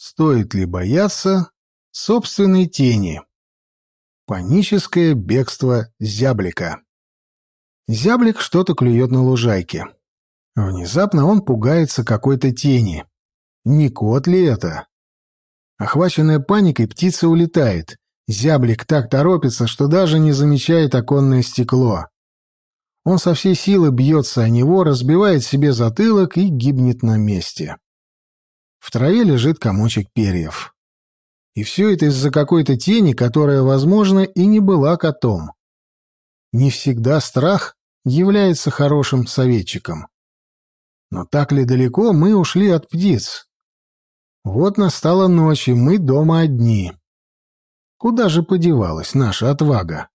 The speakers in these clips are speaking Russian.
Стоит ли бояться собственной тени? Паническое бегство зяблика. Зяблик что-то клюет на лужайке. Внезапно он пугается какой-то тени. Не кот ли это? Охваченная паникой, птица улетает. Зяблик так торопится, что даже не замечает оконное стекло. Он со всей силы бьется о него, разбивает себе затылок и гибнет на месте. В траве лежит комочек перьев. И все это из-за какой-то тени, которая, возможно, и не была котом. Не всегда страх является хорошим советчиком. Но так ли далеко мы ушли от птиц? Вот настала ночь, и мы дома одни. Куда же подевалась наша отвага?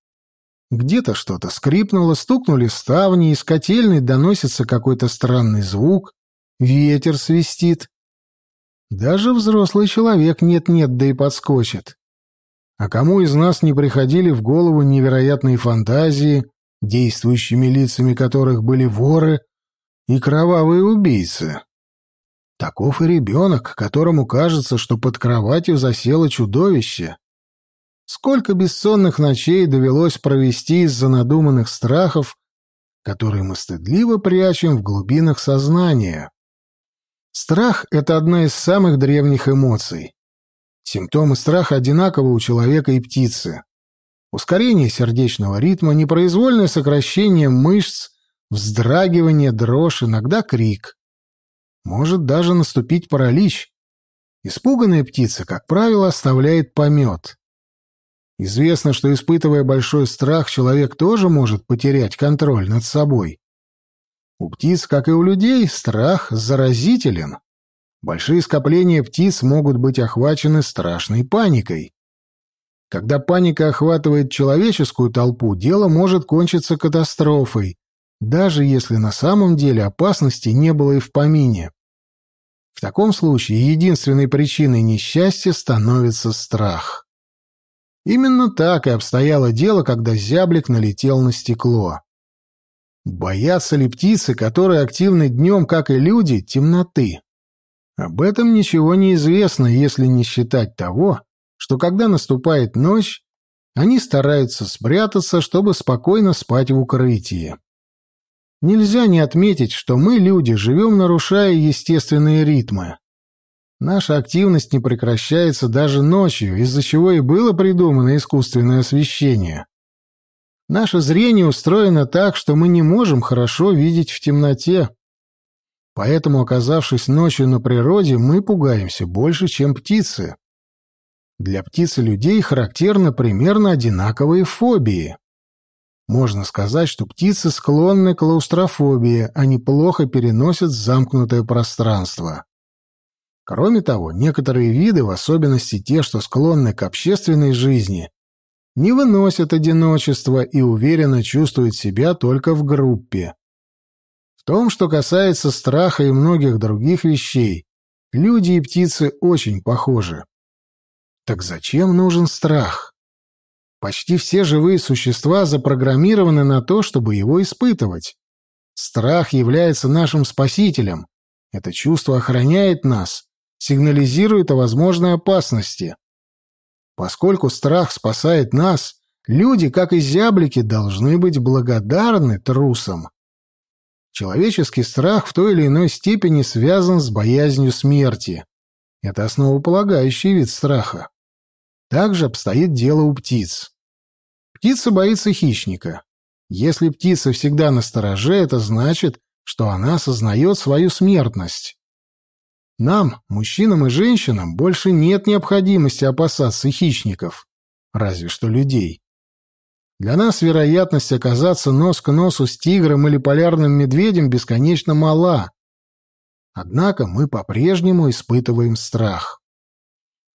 Где-то что-то скрипнуло, стукнули ставни, из котельной доносится какой-то странный звук, ветер свистит. Даже взрослый человек нет-нет, да и подскочит. А кому из нас не приходили в голову невероятные фантазии, действующими лицами которых были воры и кровавые убийцы? Таков и ребенок, которому кажется, что под кроватью засело чудовище. Сколько бессонных ночей довелось провести из-за надуманных страхов, которые мы стыдливо прячем в глубинах сознания. Страх — это одна из самых древних эмоций. Симптомы страха одинаковы у человека и птицы. Ускорение сердечного ритма, непроизвольное сокращение мышц, вздрагивание, дрожь, иногда крик. Может даже наступить паралич. Испуганная птица, как правило, оставляет помет. Известно, что, испытывая большой страх, человек тоже может потерять контроль над собой. У птиц, как и у людей, страх заразителен. Большие скопления птиц могут быть охвачены страшной паникой. Когда паника охватывает человеческую толпу, дело может кончиться катастрофой, даже если на самом деле опасности не было и в помине. В таком случае единственной причиной несчастья становится страх. Именно так и обстояло дело, когда зяблик налетел на стекло. Боятся ли птицы, которые активны днем, как и люди, темноты? Об этом ничего не известно, если не считать того, что когда наступает ночь, они стараются спрятаться, чтобы спокойно спать в укрытии. Нельзя не отметить, что мы, люди, живем, нарушая естественные ритмы. Наша активность не прекращается даже ночью, из-за чего и было придумано искусственное освещение. Наше зрение устроено так, что мы не можем хорошо видеть в темноте. Поэтому, оказавшись ночью на природе, мы пугаемся больше, чем птицы. Для птиц и людей характерны примерно одинаковые фобии. Можно сказать, что птицы склонны к клаустрофобии, они плохо переносят замкнутое пространство. Кроме того, некоторые виды, в особенности те, что склонны к общественной жизни, не выносят одиночества и уверенно чувствуют себя только в группе. В том, что касается страха и многих других вещей, люди и птицы очень похожи. Так зачем нужен страх? Почти все живые существа запрограммированы на то, чтобы его испытывать. Страх является нашим спасителем. Это чувство охраняет нас, сигнализирует о возможной опасности. Поскольку страх спасает нас, люди, как и зяблики, должны быть благодарны трусам. Человеческий страх в той или иной степени связан с боязнью смерти. Это основополагающий вид страха. Также обстоит дело у птиц. Птица боится хищника. Если птица всегда на стороже, это значит, что она осознает свою смертность. Нам, мужчинам и женщинам, больше нет необходимости опасаться хищников, разве что людей. Для нас вероятность оказаться нос к носу с тигром или полярным медведем бесконечно мала. Однако мы по-прежнему испытываем страх.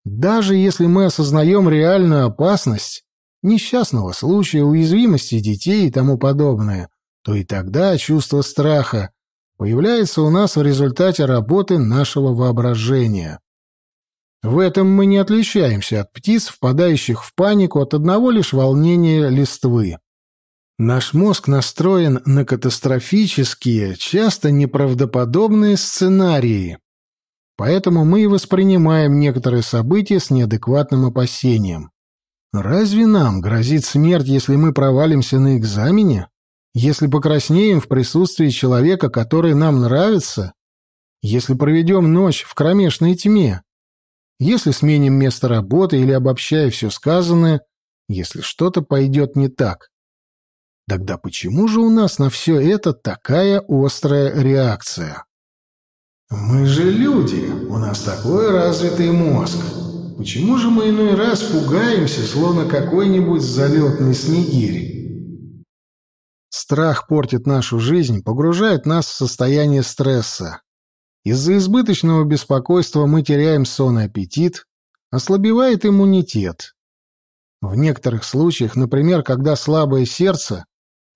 Даже если мы осознаем реальную опасность, несчастного случая, уязвимости детей и тому подобное, то и тогда чувство страха появляется у нас в результате работы нашего воображения. В этом мы не отличаемся от птиц, впадающих в панику от одного лишь волнения листвы. Наш мозг настроен на катастрофические, часто неправдоподобные сценарии. Поэтому мы и воспринимаем некоторые события с неадекватным опасением. Разве нам грозит смерть, если мы провалимся на экзамене? Если покраснеем в присутствии человека, который нам нравится? Если проведем ночь в кромешной тьме? Если сменим место работы или обобщая все сказанное, если что-то пойдет не так? Тогда почему же у нас на все это такая острая реакция? Мы же люди, у нас такой развитый мозг. Почему же мы иной раз пугаемся, словно какой-нибудь залетный снегирь? Страх портит нашу жизнь, погружает нас в состояние стресса. Из-за избыточного беспокойства мы теряем сон и аппетит, ослабевает иммунитет. В некоторых случаях, например, когда слабое сердце,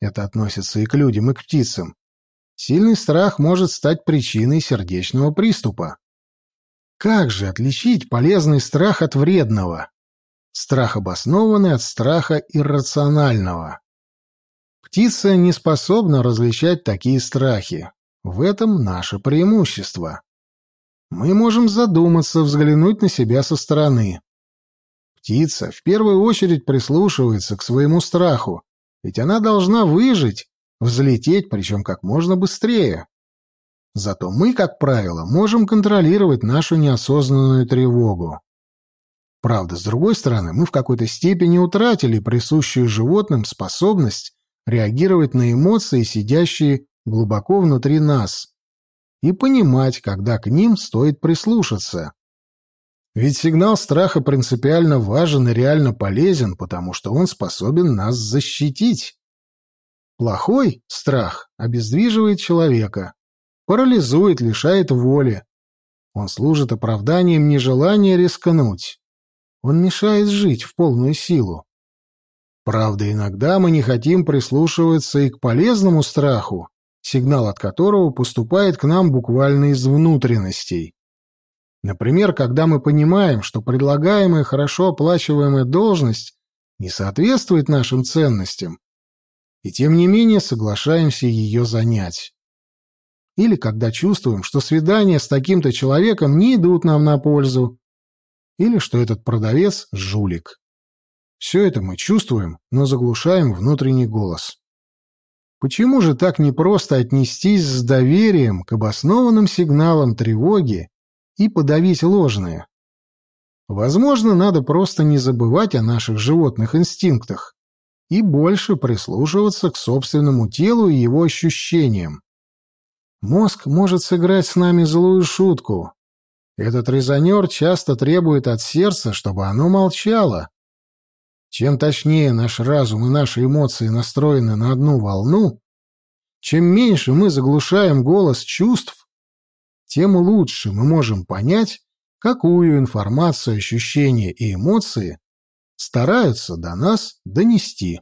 это относится и к людям, и к птицам. Сильный страх может стать причиной сердечного приступа. Как же отличить полезный страх от вредного? Страх обоснованный от страха иррационального. Птица не способна различать такие страхи. В этом наше преимущество. Мы можем задуматься, взглянуть на себя со стороны. Птица в первую очередь прислушивается к своему страху, ведь она должна выжить, взлететь, причем как можно быстрее. Зато мы, как правило, можем контролировать нашу неосознанную тревогу. Правда, с другой стороны, мы в какой-то степени утратили присущую животным способность реагировать на эмоции, сидящие глубоко внутри нас, и понимать, когда к ним стоит прислушаться. Ведь сигнал страха принципиально важен и реально полезен, потому что он способен нас защитить. Плохой страх обездвиживает человека, парализует, лишает воли. Он служит оправданием нежелания рискнуть. Он мешает жить в полную силу. Правда, иногда мы не хотим прислушиваться и к полезному страху, сигнал от которого поступает к нам буквально из внутренностей. Например, когда мы понимаем, что предлагаемая хорошо оплачиваемая должность не соответствует нашим ценностям, и тем не менее соглашаемся ее занять. Или когда чувствуем, что свидания с таким-то человеком не идут нам на пользу, или что этот продавец – жулик. Все это мы чувствуем, но заглушаем внутренний голос. Почему же так непросто отнестись с доверием к обоснованным сигналам тревоги и подавить ложные? Возможно, надо просто не забывать о наших животных инстинктах и больше прислушиваться к собственному телу и его ощущениям. Мозг может сыграть с нами злую шутку. Этот резонер часто требует от сердца, чтобы оно молчало, чем точнее наш разум и наши эмоции настроены на одну волну, чем меньше мы заглушаем голос чувств, тем лучше мы можем понять, какую информацию, ощущения и эмоции стараются до нас донести.